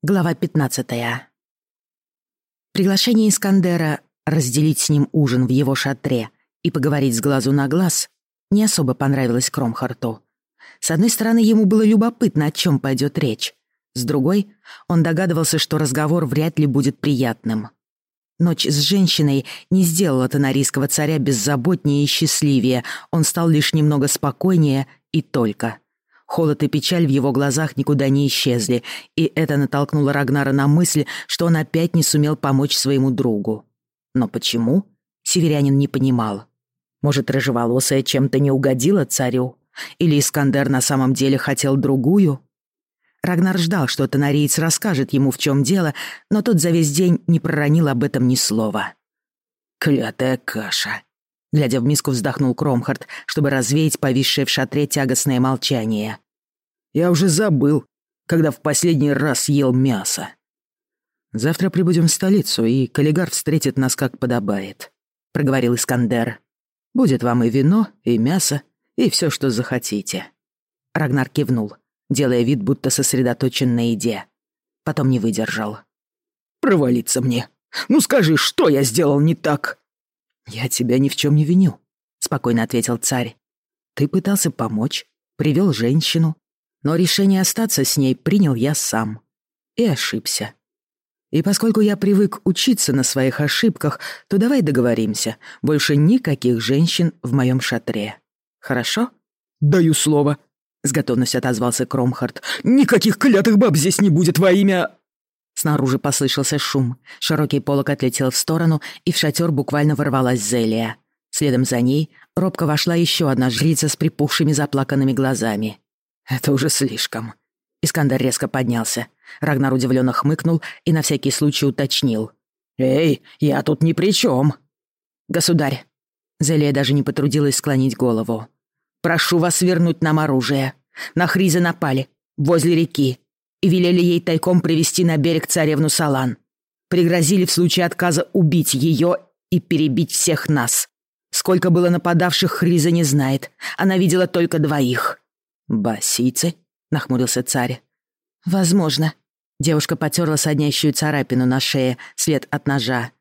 Глава 15. Приглашение Искандера разделить с ним ужин в его шатре и поговорить с глазу на глаз не особо понравилось Кромхарту. С одной стороны, ему было любопытно, о чем пойдет речь. С другой, он догадывался, что разговор вряд ли будет приятным. Ночь с женщиной не сделала тонарийского царя беззаботнее и счастливее, он стал лишь немного спокойнее и только — Холод и печаль в его глазах никуда не исчезли, и это натолкнуло Рагнара на мысль, что он опять не сумел помочь своему другу. Но почему? Северянин не понимал. Может, рыжеволосая чем-то не угодила царю? Или Искандер на самом деле хотел другую? Рагнар ждал, что тонариец расскажет ему, в чем дело, но тот за весь день не проронил об этом ни слова. «Клятая каша!» Глядя в миску, вздохнул Кромхард, чтобы развеять повисшее в шатре тягостное молчание. «Я уже забыл, когда в последний раз ел мясо. Завтра прибудем в столицу, и коллегар встретит нас как подобает», — проговорил Искандер. «Будет вам и вино, и мясо, и все, что захотите». Рагнар кивнул, делая вид, будто сосредоточен на еде. Потом не выдержал. «Провалиться мне! Ну скажи, что я сделал не так?» «Я тебя ни в чем не виню», — спокойно ответил царь. «Ты пытался помочь, привел женщину, но решение остаться с ней принял я сам. И ошибся. И поскольку я привык учиться на своих ошибках, то давай договоримся, больше никаких женщин в моем шатре. Хорошо?» «Даю слово», — с готовностью отозвался Кромхард. «Никаких клятых баб здесь не будет во имя...» Снаружи послышался шум. Широкий полок отлетел в сторону, и в шатер буквально ворвалась Зелия. Следом за ней робко вошла еще одна жрица с припухшими заплаканными глазами. «Это уже слишком». Искандер резко поднялся. Рагнар удивленно хмыкнул и на всякий случай уточнил. «Эй, я тут ни при чем. «Государь». Зелия даже не потрудилась склонить голову. «Прошу вас вернуть нам оружие. На Хриза напали. Возле реки и велели ей тайком привести на берег царевну Салан. Пригрозили в случае отказа убить ее и перебить всех нас. Сколько было нападавших, Хриза не знает. Она видела только двоих. «Басицы?» — нахмурился царь. «Возможно». Девушка потерла соднящую царапину на шее, след от ножа.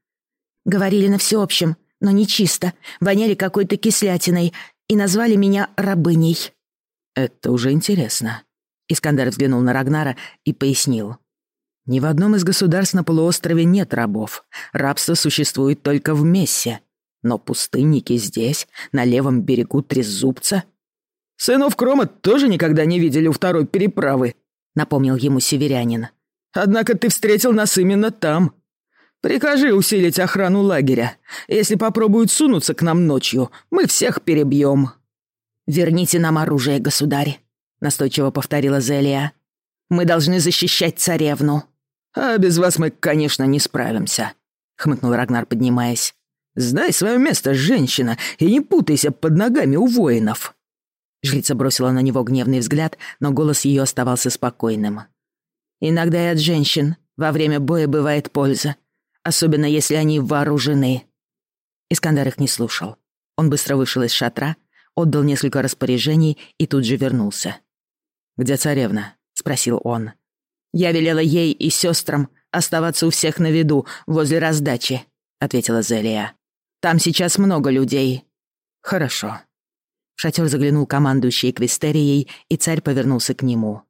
«Говорили на всеобщем, но не чисто. Воняли какой-то кислятиной и назвали меня рабыней». «Это уже интересно», Искандер взглянул на Рагнара и пояснил. «Ни в одном из государств на полуострове нет рабов. Рабство существует только в Мессе. Но пустынники здесь, на левом берегу Трезубца...» «Сынов Крома тоже никогда не видели у второй переправы», — напомнил ему северянин. «Однако ты встретил нас именно там. Прикажи усилить охрану лагеря. Если попробуют сунуться к нам ночью, мы всех перебьем». «Верните нам оружие, государь», — настойчиво повторила Зелия. «Мы должны защищать царевну». «А без вас мы, конечно, не справимся», — хмыкнул Рагнар, поднимаясь. «Знай свое место, женщина, и не путайся под ногами у воинов». Жрица бросила на него гневный взгляд, но голос ее оставался спокойным. «Иногда и от женщин во время боя бывает польза, особенно если они вооружены». Искандер их не слушал. Он быстро вышел из шатра, отдал несколько распоряжений и тут же вернулся. «Где царевна?» — спросил он. «Я велела ей и сестрам оставаться у всех на виду, возле раздачи», — ответила Зелия. «Там сейчас много людей». «Хорошо». В шатер заглянул командующий Эквистерией, и царь повернулся к нему.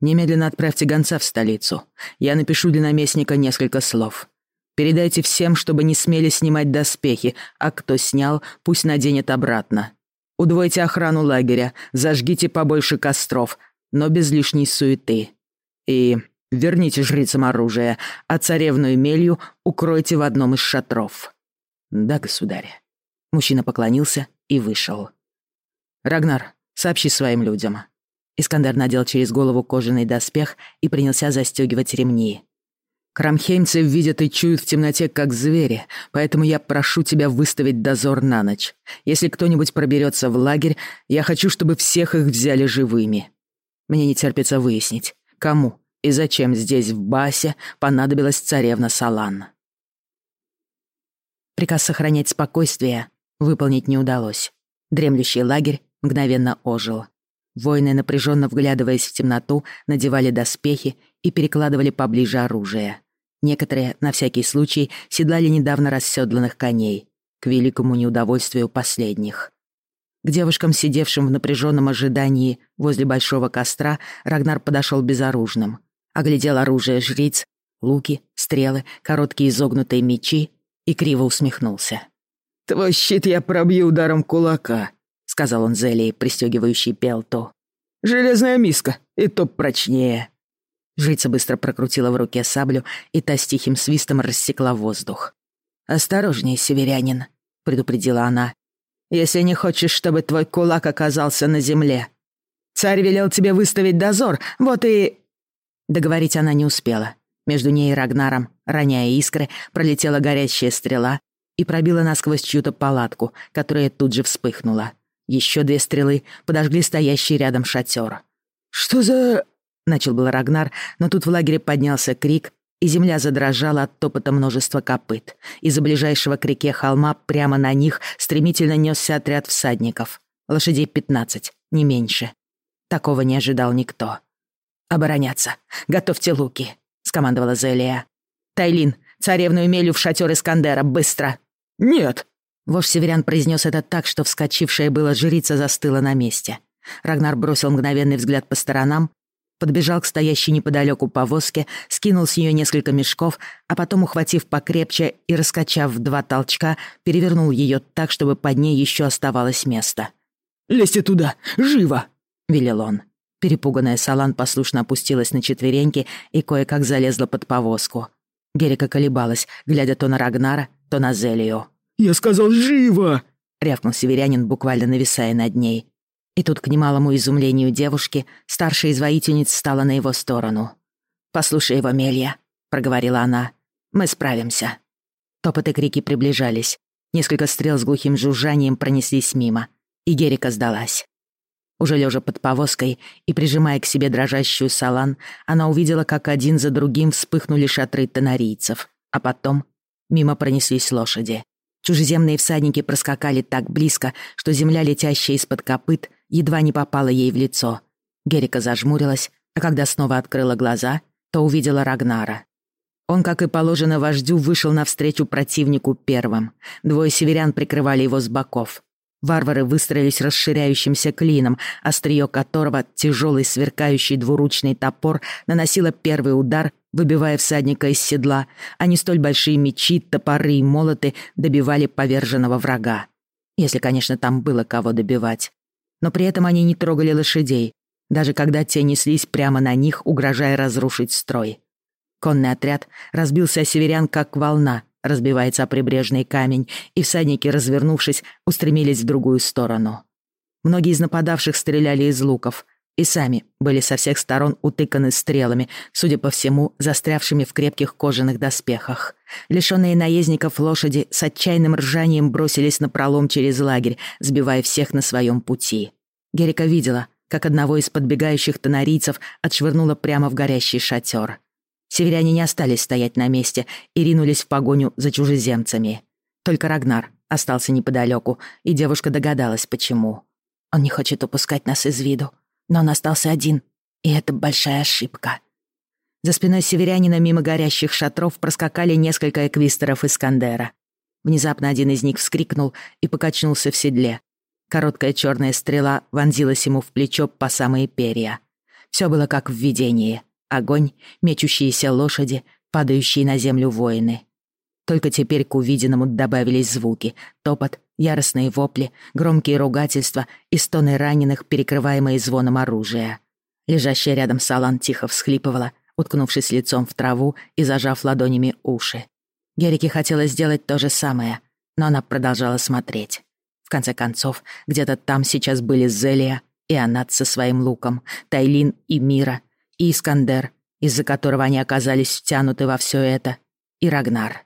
«Немедленно отправьте гонца в столицу. Я напишу для наместника несколько слов. Передайте всем, чтобы не смели снимать доспехи, а кто снял, пусть наденет обратно. Удвойте охрану лагеря, зажгите побольше костров, но без лишней суеты. И верните жрицам оружие, а царевну Эмелью укройте в одном из шатров. Да, государь. Мужчина поклонился и вышел. Рагнар, сообщи своим людям. Искандер надел через голову кожаный доспех и принялся застегивать ремни. Крамхеймцы видят и чуют в темноте, как звери, поэтому я прошу тебя выставить дозор на ночь. Если кто-нибудь проберется в лагерь, я хочу, чтобы всех их взяли живыми. Мне не терпится выяснить, кому и зачем здесь, в Басе, понадобилась царевна Салан. Приказ сохранять спокойствие выполнить не удалось. Дремлющий лагерь мгновенно ожил. Воины, напряженно вглядываясь в темноту, надевали доспехи и перекладывали поближе оружие. Некоторые, на всякий случай, седлали недавно расседланных коней, к великому неудовольствию последних. К девушкам, сидевшим в напряженном ожидании возле большого костра, Рагнар подошел безоружным. Оглядел оружие жриц, луки, стрелы, короткие изогнутые мечи и криво усмехнулся. «Твой щит я пробью ударом кулака», — сказал он Зелии, пристегивающей пелту. «Железная миска, и топ прочнее». Жрица быстро прокрутила в руке саблю, и та с тихим свистом рассекла воздух. «Осторожней, северянин», — предупредила она. «Если не хочешь, чтобы твой кулак оказался на земле. Царь велел тебе выставить дозор, вот и...» Договорить она не успела. Между ней и Рагнаром, роняя искры, пролетела горящая стрела и пробила насквозь чью-то палатку, которая тут же вспыхнула. Еще две стрелы подожгли стоящий рядом шатер. «Что за...» — начал был Рагнар, но тут в лагере поднялся крик, и земля задрожала от топота множества копыт. Из-за ближайшего к реке холма прямо на них стремительно несся отряд всадников. Лошадей пятнадцать, не меньше. Такого не ожидал никто. «Обороняться! Готовьте луки!» — скомандовала Зелия. «Тайлин, царевну Эмелю в шатер Искандера, быстро!» «Нет!» Вождь северян произнес это так, что вскочившая была жрица застыла на месте. Рагнар бросил мгновенный взгляд по сторонам, подбежал к стоящей неподалеку повозке, скинул с нее несколько мешков, а потом, ухватив покрепче и раскачав в два толчка, перевернул ее так, чтобы под ней еще оставалось место. «Лезьте туда! Живо!» — велел он. Перепуганная Салан послушно опустилась на четвереньки и кое-как залезла под повозку. Герика колебалась, глядя то на Рагнара, то на Зелию. «Я сказал, живо!» — рявкнул северянин, буквально нависая над ней. И тут, к немалому изумлению девушки, старшая из воительниц стала на его сторону. «Послушай его, Мелья», — проговорила она. «Мы справимся». Топот и крики приближались. Несколько стрел с глухим жужжанием пронеслись мимо, и Герика сдалась. Уже лежа под повозкой и прижимая к себе дрожащую салан, она увидела, как один за другим вспыхнули шатры тонарийцев, а потом мимо пронеслись лошади. Чужеземные всадники проскакали так близко, что земля, летящая из-под копыт, едва не попала ей в лицо. Герика зажмурилась, а когда снова открыла глаза, то увидела Рагнара. Он, как и положено вождю, вышел навстречу противнику первым. Двое северян прикрывали его с боков. Варвары выстроились расширяющимся клином, острие которого, тяжелый сверкающий двуручный топор, наносило первый удар, выбивая всадника из седла, а не столь большие мечи, топоры и молоты добивали поверженного врага. Если, конечно, там было кого добивать. Но при этом они не трогали лошадей, даже когда те неслись прямо на них, угрожая разрушить строй. Конный отряд разбился о северян, как волна, разбивается о прибрежный камень, и всадники, развернувшись, устремились в другую сторону. Многие из нападавших стреляли из луков, и сами были со всех сторон утыканы стрелами, судя по всему, застрявшими в крепких кожаных доспехах. Лишённые наездников лошади с отчаянным ржанием бросились на пролом через лагерь, сбивая всех на своем пути. Герика видела, как одного из подбегающих тонарийцев отшвырнуло прямо в горящий шатер. Северяне не остались стоять на месте и ринулись в погоню за чужеземцами. Только Рагнар остался неподалеку, и девушка догадалась, почему. Он не хочет упускать нас из виду, но он остался один, и это большая ошибка. За спиной северянина мимо горящих шатров проскакали несколько эквистеров Искандера. Внезапно один из них вскрикнул и покачнулся в седле. Короткая черная стрела вонзилась ему в плечо по самые перья. Все было как в видении огонь, мечущиеся лошади, падающие на землю воины. Только теперь к увиденному добавились звуки, топот, яростные вопли, громкие ругательства и стоны раненых, перекрываемые звоном оружия. Лежащая рядом Салан тихо всхлипывала, уткнувшись лицом в траву и зажав ладонями уши. Герике хотелось сделать то же самое, но она продолжала смотреть. В конце концов, где-то там сейчас были Зелия и Анат со своим луком, Тайлин и Мира — и Искандер, из-за которого они оказались втянуты во все это, и Рагнар.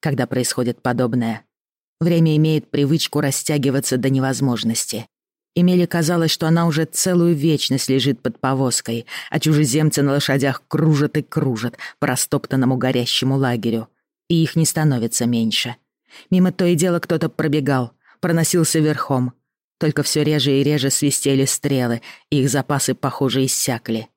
Когда происходит подобное, время имеет привычку растягиваться до невозможности. Эмили казалось, что она уже целую вечность лежит под повозкой, а чужеземцы на лошадях кружат и кружат по растоптанному горящему лагерю, и их не становится меньше. Мимо то и дело кто-то пробегал, проносился верхом, Только все реже и реже свистели стрелы, и их запасы, похоже, иссякли.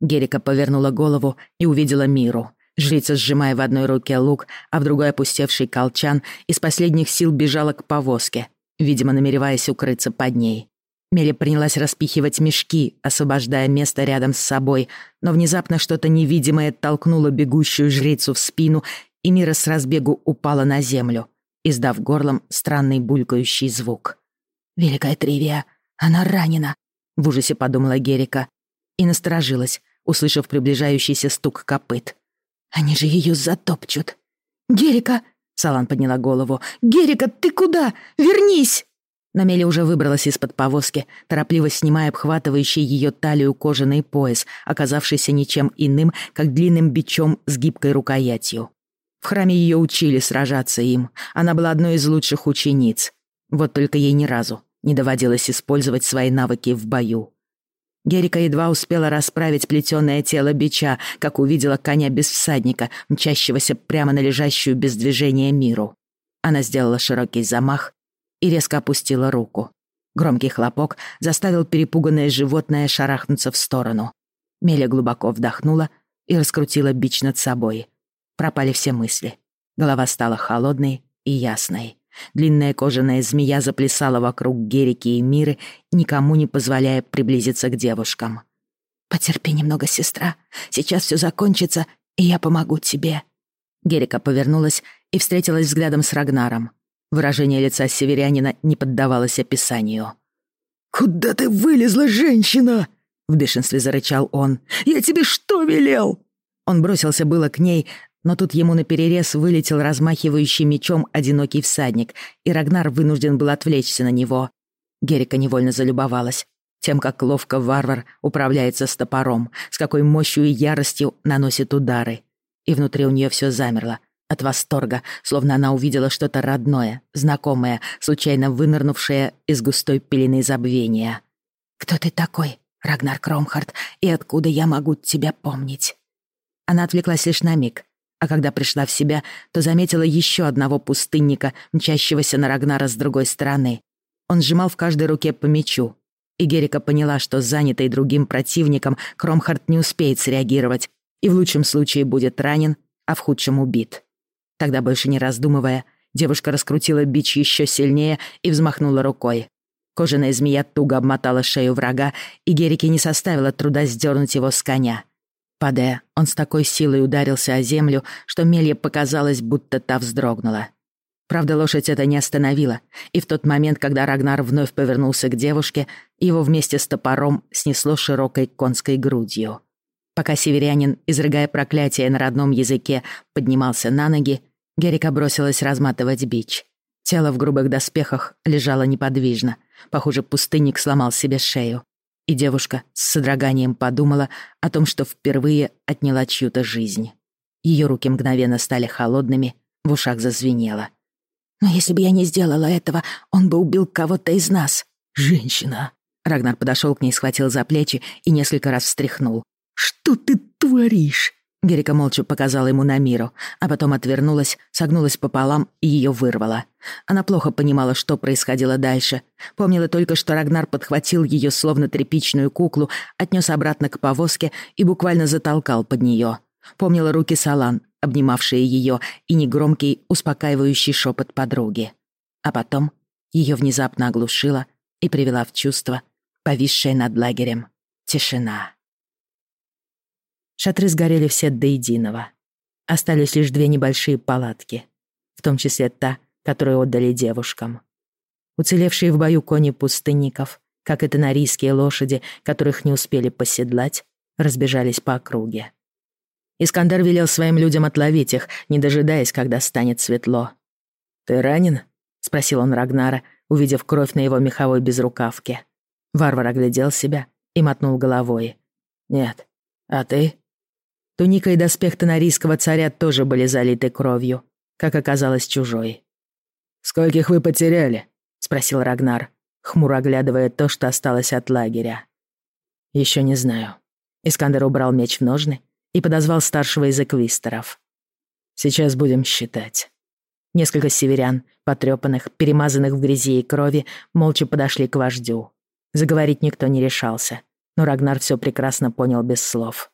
Герика повернула голову и увидела Миру. Жрица, сжимая в одной руке лук, а в другой опустевший колчан, из последних сил бежала к повозке, видимо, намереваясь укрыться под ней. Меля принялась распихивать мешки, освобождая место рядом с собой, но внезапно что-то невидимое толкнуло бегущую жрицу в спину, и Мира с разбегу упала на землю, издав горлом странный булькающий звук. «Великая Тривия, она ранена!» — в ужасе подумала Герика и насторожилась, услышав приближающийся стук копыт. «Они же ее затопчут!» «Герика!» — Салан подняла голову. «Герика, ты куда? Вернись!» Намели уже выбралась из-под повозки, торопливо снимая обхватывающий ее талию кожаный пояс, оказавшийся ничем иным, как длинным бичом с гибкой рукоятью. В храме ее учили сражаться им. Она была одной из лучших учениц. Вот только ей ни разу не доводилось использовать свои навыки в бою. Герика едва успела расправить плетёное тело бича, как увидела коня без всадника, мчащегося прямо на лежащую без движения миру. Она сделала широкий замах и резко опустила руку. Громкий хлопок заставил перепуганное животное шарахнуться в сторону. Меля глубоко вдохнула и раскрутила бич над собой. Пропали все мысли. Голова стала холодной и ясной. Длинная кожаная змея заплясала вокруг Герики и Миры, никому не позволяя приблизиться к девушкам. «Потерпи немного, сестра. Сейчас все закончится, и я помогу тебе». Герика повернулась и встретилась взглядом с Рагнаром. Выражение лица северянина не поддавалось описанию. «Куда ты вылезла, женщина?» — в бешенстве зарычал он. «Я тебе что велел?» Он бросился было к ней, но тут ему наперерез вылетел размахивающий мечом одинокий всадник, и Рагнар вынужден был отвлечься на него. Герика невольно залюбовалась тем, как ловко варвар управляется с топором, с какой мощью и яростью наносит удары. И внутри у нее все замерло, от восторга, словно она увидела что-то родное, знакомое, случайно вынырнувшее из густой пелены забвения. «Кто ты такой, Рагнар Кромхард, и откуда я могу тебя помнить?» Она отвлеклась лишь на миг, а когда пришла в себя, то заметила еще одного пустынника, мчащегося на Рагнара с другой стороны. Он сжимал в каждой руке по мечу, и Герика поняла, что занятый другим противником Кромхард не успеет среагировать и в лучшем случае будет ранен, а в худшем убит. Тогда, больше не раздумывая, девушка раскрутила бич еще сильнее и взмахнула рукой. Кожаная змея туго обмотала шею врага, и Герике не составило труда сдернуть его с коня. Падая, он с такой силой ударился о землю, что Мелье показалось, будто та вздрогнула. Правда, лошадь это не остановила, и в тот момент, когда Рагнар вновь повернулся к девушке, его вместе с топором снесло широкой конской грудью. Пока северянин, изрыгая проклятие на родном языке, поднимался на ноги, Герика бросилась разматывать бич. Тело в грубых доспехах лежало неподвижно. Похоже, пустынник сломал себе шею. И девушка с содроганием подумала о том, что впервые отняла чью-то жизнь. Ее руки мгновенно стали холодными, в ушах зазвенело. «Но если бы я не сделала этого, он бы убил кого-то из нас». «Женщина!» Рагнар подошел к ней, схватил за плечи и несколько раз встряхнул. «Что ты творишь?» Герика молча показала ему на миру, а потом отвернулась, согнулась пополам и ее вырвала. Она плохо понимала, что происходило дальше. Помнила только, что Рагнар подхватил ее словно тряпичную куклу, отнес обратно к повозке и буквально затолкал под нее. Помнила руки Салан, обнимавшие ее, и негромкий, успокаивающий шепот подруги. А потом ее внезапно оглушила и привела в чувство, повисшая над лагерем, тишина. Шатры сгорели все до единого. Остались лишь две небольшие палатки, в том числе та, которую отдали девушкам. Уцелевшие в бою кони пустынников, как и тонарийские лошади, которых не успели поседлать, разбежались по округе. Искандер велел своим людям отловить их, не дожидаясь, когда станет светло. «Ты ранен?» — спросил он Рагнара, увидев кровь на его меховой безрукавке. Варвар оглядел себя и мотнул головой. «Нет. А ты?» Туника и доспех тонарийского царя тоже были залиты кровью, как оказалось чужой. «Скольких вы потеряли?» — спросил Рагнар, хмуро оглядывая то, что осталось от лагеря. Еще не знаю». Искандер убрал меч в ножны и подозвал старшего из эквистеров. «Сейчас будем считать». Несколько северян, потрепанных, перемазанных в грязи и крови, молча подошли к вождю. Заговорить никто не решался, но Рагнар все прекрасно понял без слов.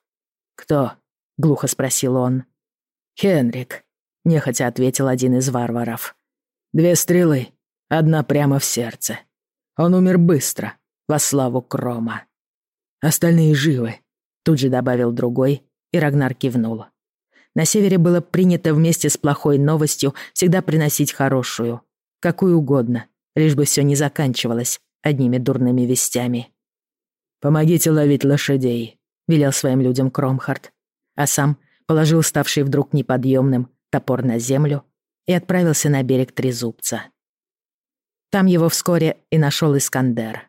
«Кто?» — глухо спросил он. «Хенрик», — нехотя ответил один из варваров. «Две стрелы, одна прямо в сердце. Он умер быстро, во славу Крома. Остальные живы», — тут же добавил другой, и Рагнар кивнул. На севере было принято вместе с плохой новостью всегда приносить хорошую. Какую угодно, лишь бы все не заканчивалось одними дурными вестями. «Помогите ловить лошадей», — велел своим людям Кромхард. А сам положил ставший вдруг неподъемным топор на землю и отправился на берег Трезубца. Там его вскоре и нашел Искандер.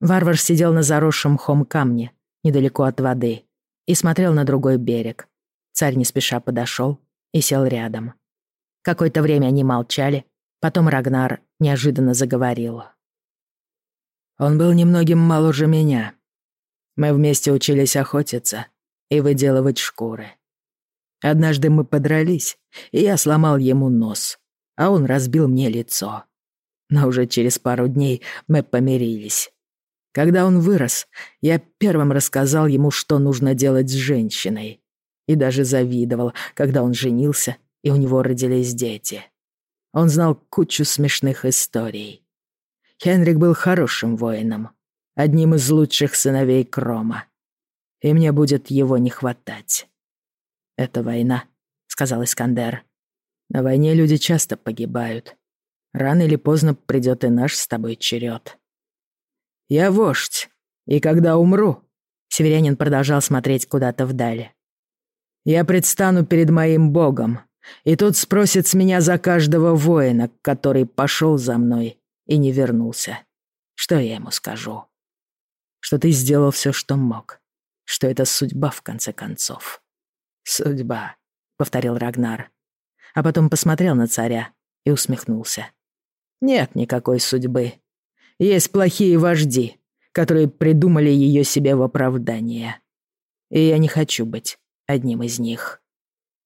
Варвар сидел на заросшем мхом камне, недалеко от воды, и смотрел на другой берег, Царь не спеша подошел и сел рядом. Какое-то время они молчали, потом Рагнар неожиданно заговорил. Он был немногим моложе меня. Мы вместе учились охотиться и выделывать шкуры. Однажды мы подрались, и я сломал ему нос, а он разбил мне лицо. Но уже через пару дней мы помирились. Когда он вырос, я первым рассказал ему, что нужно делать с женщиной и даже завидовал, когда он женился, и у него родились дети. Он знал кучу смешных историй. Хенрик был хорошим воином, одним из лучших сыновей Крома. И мне будет его не хватать. «Это война», — сказал Искандер. «На войне люди часто погибают. Рано или поздно придет и наш с тобой черед. «Я вождь, и когда умру...» Северянин продолжал смотреть куда-то вдали. Я предстану перед моим богом, и тот спросит с меня за каждого воина, который пошел за мной и не вернулся. Что я ему скажу? Что ты сделал все, что мог. Что это судьба, в конце концов. Судьба, — повторил Рагнар. А потом посмотрел на царя и усмехнулся. Нет никакой судьбы. Есть плохие вожди, которые придумали ее себе в оправдание. И я не хочу быть одним из них.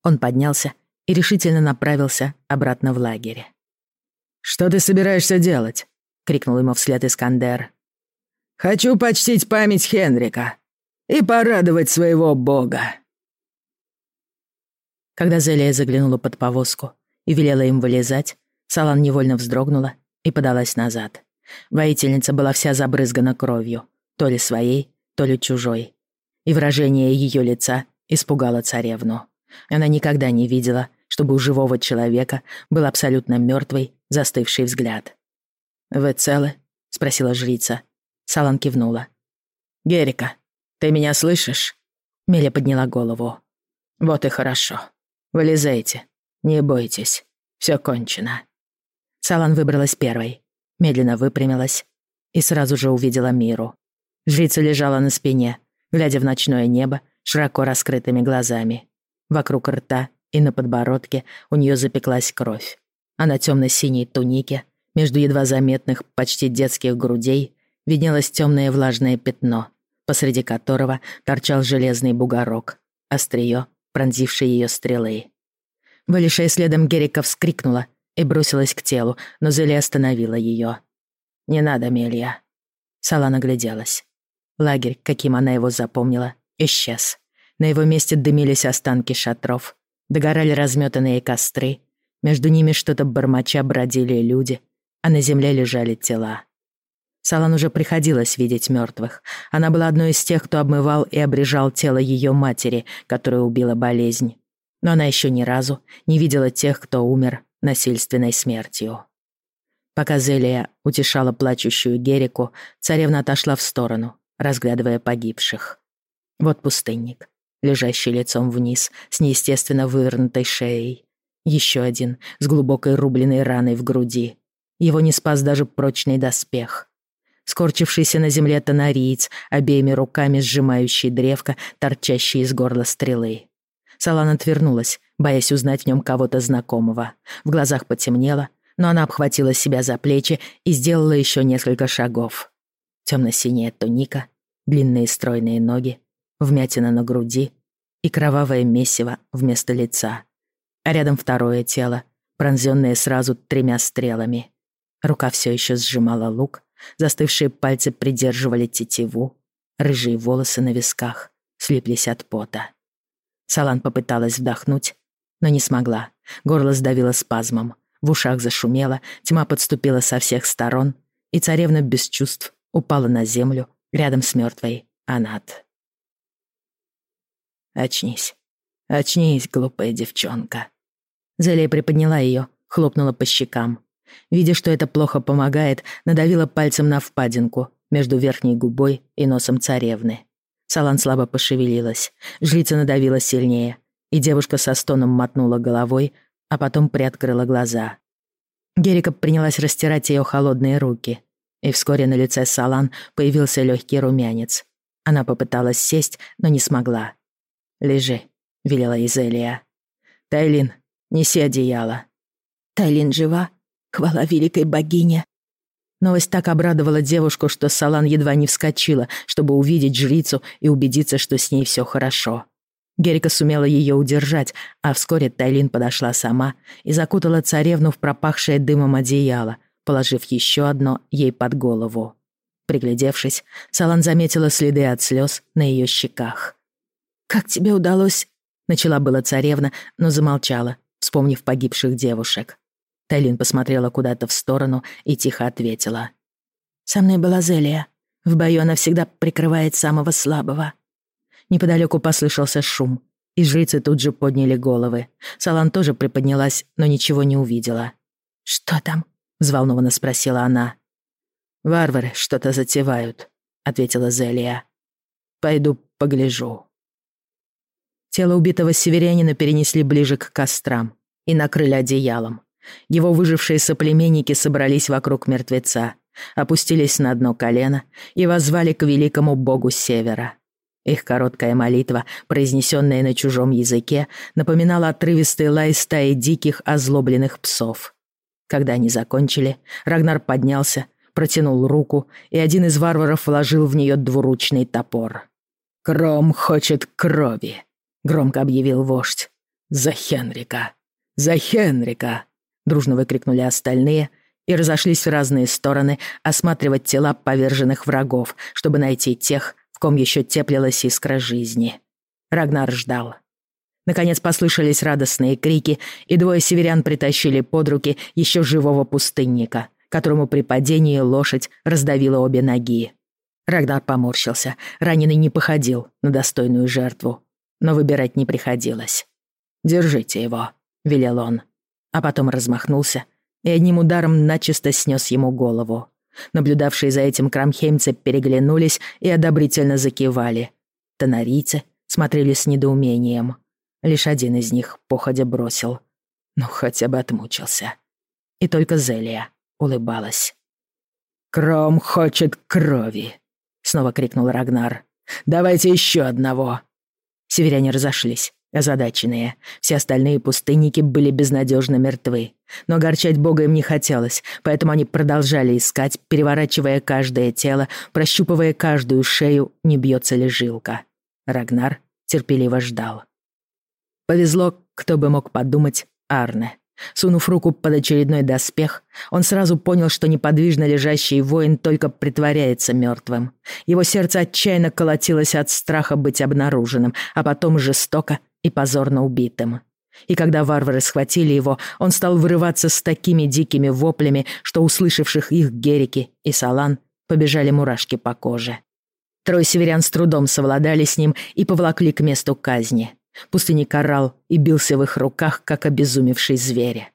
Он поднялся и решительно направился обратно в лагерь. «Что ты собираешься делать?» — крикнул ему вслед Искандер. «Хочу почтить память Хенрика и порадовать своего бога». Когда Зелия заглянула под повозку и велела им вылезать, Салан невольно вздрогнула и подалась назад. Воительница была вся забрызгана кровью, то ли своей, то ли чужой. И выражение ее лица испугала царевну. Она никогда не видела, чтобы у живого человека был абсолютно мертвый, застывший взгляд. «Вы целы?» — спросила жрица. Салан кивнула. «Герика, ты меня слышишь?» Меля подняла голову. «Вот и хорошо. Вылезайте. Не бойтесь. Все кончено». Салан выбралась первой, медленно выпрямилась и сразу же увидела Миру. Жрица лежала на спине, глядя в ночное небо широко раскрытыми глазами. Вокруг рта и на подбородке у нее запеклась кровь. А на темно-синей тунике, между едва заметных, почти детских грудей, виднелось темное влажное пятно, посреди которого торчал железный бугорок, острие, пронзившее ее стрелой. Вылезшая следом Герика вскрикнула и бросилась к телу, но Зели остановила ее. «Не надо, Мелья». Сала нагляделась. Лагерь, каким она его запомнила, исчез. На его месте дымились останки шатров. Догорали разметанные костры. Между ними что-то бормоча бродили люди, а на земле лежали тела. Салан уже приходилось видеть мертвых. Она была одной из тех, кто обмывал и обрежал тело ее матери, которую убила болезнь. Но она еще ни разу не видела тех, кто умер насильственной смертью. Пока Зелия утешала плачущую Герику, царевна отошла в сторону, разглядывая погибших. Вот пустынник, лежащий лицом вниз, с неестественно вывернутой шеей. Еще один, с глубокой рубленной раной в груди. Его не спас даже прочный доспех. Скорчившийся на земле тонариец, обеими руками сжимающий древко, торчащий из горла стрелы. Салан отвернулась, боясь узнать в нем кого-то знакомого. В глазах потемнело, но она обхватила себя за плечи и сделала еще несколько шагов. Темно-синяя туника, длинные стройные ноги, вмятина на груди и кровавое месиво вместо лица. А рядом второе тело, пронзенные сразу тремя стрелами. Рука все еще сжимала лук, застывшие пальцы придерживали тетиву, рыжие волосы на висках слиплись от пота. Салан попыталась вдохнуть, но не смогла. Горло сдавило спазмом, в ушах зашумело, тьма подступила со всех сторон, и царевна без чувств упала на землю рядом с мертвой Анат. «Очнись, очнись, глупая девчонка». Зелия приподняла ее, хлопнула по щекам. Видя, что это плохо помогает, надавила пальцем на впадинку между верхней губой и носом царевны. Салан слабо пошевелилась, жрица надавила сильнее, и девушка со стоном мотнула головой, а потом приоткрыла глаза. Герика принялась растирать ее холодные руки, и вскоре на лице Салан появился легкий румянец. Она попыталась сесть, но не смогла. «Лежи», — велела Изелия. «Тайлин, неси одеяло». «Тайлин жива? Хвала великой богине!» Новость так обрадовала девушку, что Салан едва не вскочила, чтобы увидеть жрицу и убедиться, что с ней все хорошо. Герика сумела ее удержать, а вскоре Тайлин подошла сама и закутала царевну в пропахшее дымом одеяло, положив еще одно ей под голову. Приглядевшись, Салан заметила следы от слез на ее щеках. «Как тебе удалось?» — начала была царевна, но замолчала, вспомнив погибших девушек. Тайлин посмотрела куда-то в сторону и тихо ответила. «Со мной была Зелия. В бою она всегда прикрывает самого слабого». Неподалеку послышался шум, и жрицы тут же подняли головы. Салан тоже приподнялась, но ничего не увидела. «Что там?» — взволнованно спросила она. «Варвары что-то затевают», — ответила Зелия. «Пойду погляжу». Тело убитого северянина перенесли ближе к кострам и накрыли одеялом. Его выжившие соплеменники собрались вокруг мертвеца, опустились на дно колено и воззвали к великому богу Севера. Их короткая молитва, произнесенная на чужом языке, напоминала отрывистый лай стаи диких озлобленных псов. Когда они закончили, Рагнар поднялся, протянул руку, и один из варваров вложил в нее двуручный топор. «Кром хочет крови», — громко объявил вождь. «За Хенрика! За Хенрика!» — дружно выкрикнули остальные и разошлись в разные стороны осматривать тела поверженных врагов, чтобы найти тех, в ком еще теплилась искра жизни. Рагнар ждал. Наконец послышались радостные крики, и двое северян притащили под руки еще живого пустынника, которому при падении лошадь раздавила обе ноги. Рагнар поморщился. Раненый не походил на достойную жертву, но выбирать не приходилось. «Держите его», — велел он, а потом размахнулся и одним ударом начисто снес ему голову. Наблюдавшие за этим крамхеймцы переглянулись и одобрительно закивали. Тонарийцы смотрели с недоумением. Лишь один из них походя бросил. Ну, хотя бы отмучился. И только Зелия улыбалась. «Кром хочет крови!» — снова крикнул Рагнар. «Давайте еще одного!» Северяне разошлись озадаченные. Все остальные пустынники были безнадежно мертвы. Но огорчать Бога им не хотелось, поэтому они продолжали искать, переворачивая каждое тело, прощупывая каждую шею, не бьется ли жилка. Рагнар терпеливо ждал. Повезло, кто бы мог подумать, Арне. Сунув руку под очередной доспех, он сразу понял, что неподвижно лежащий воин только притворяется мертвым. Его сердце отчаянно колотилось от страха быть обнаруженным, а потом жестоко и позорно убитым. И когда варвары схватили его, он стал вырываться с такими дикими воплями, что услышавших их Герики и Салан побежали мурашки по коже. Трое северян с трудом совладали с ним и поволокли к месту казни. Пустынник орал и бился в их руках, как обезумевший зверь.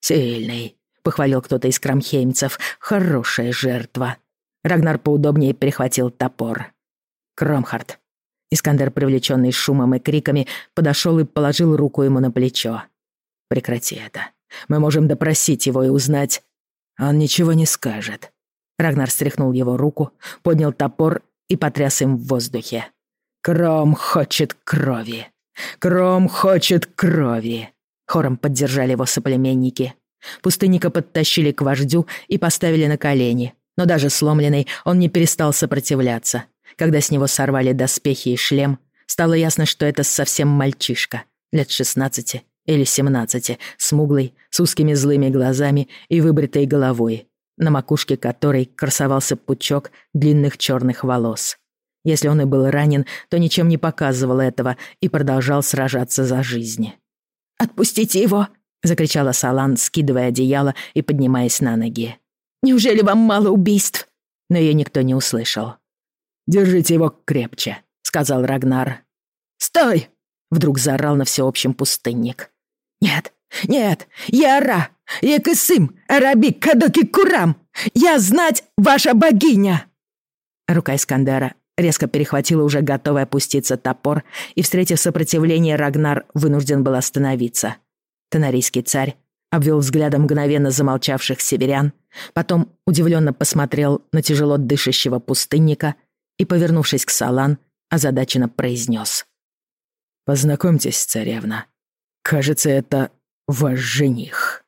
«Сильный», — похвалил кто-то из крамхеймцев, — «хорошая жертва». Рагнар поудобнее перехватил топор. «Кромхард, Искандер, привлеченный шумом и криками, подошел и положил руку ему на плечо. «Прекрати это. Мы можем допросить его и узнать...» «Он ничего не скажет». Рагнар стряхнул его руку, поднял топор и потряс им в воздухе. «Кром хочет крови! Кром хочет крови!» Хором поддержали его соплеменники. Пустынника подтащили к вождю и поставили на колени, но даже сломленный он не перестал сопротивляться. Когда с него сорвали доспехи и шлем, стало ясно, что это совсем мальчишка, лет 16 или семнадцати, смуглый, с узкими злыми глазами и выбритой головой, на макушке которой красовался пучок длинных черных волос. Если он и был ранен, то ничем не показывал этого и продолжал сражаться за жизнь. «Отпустите его!» — закричала Салан, скидывая одеяло и поднимаясь на ноги. «Неужели вам мало убийств?» Но ее никто не услышал. «Держите его крепче», — сказал Рагнар. «Стой!» — вдруг заорал на всеобщем пустынник. «Нет, нет, я Ра, Екысым, Араби, Кадоки, Курам! Я знать ваша богиня!» Рука Искандера резко перехватила уже готовый опуститься топор, и, встретив сопротивление, Рагнар вынужден был остановиться. Тонарийский царь обвел взглядом мгновенно замолчавших северян, потом удивленно посмотрел на тяжело дышащего пустынника и, повернувшись к Салан, озадаченно произнес. «Познакомьтесь, царевна. Кажется, это ваш жених».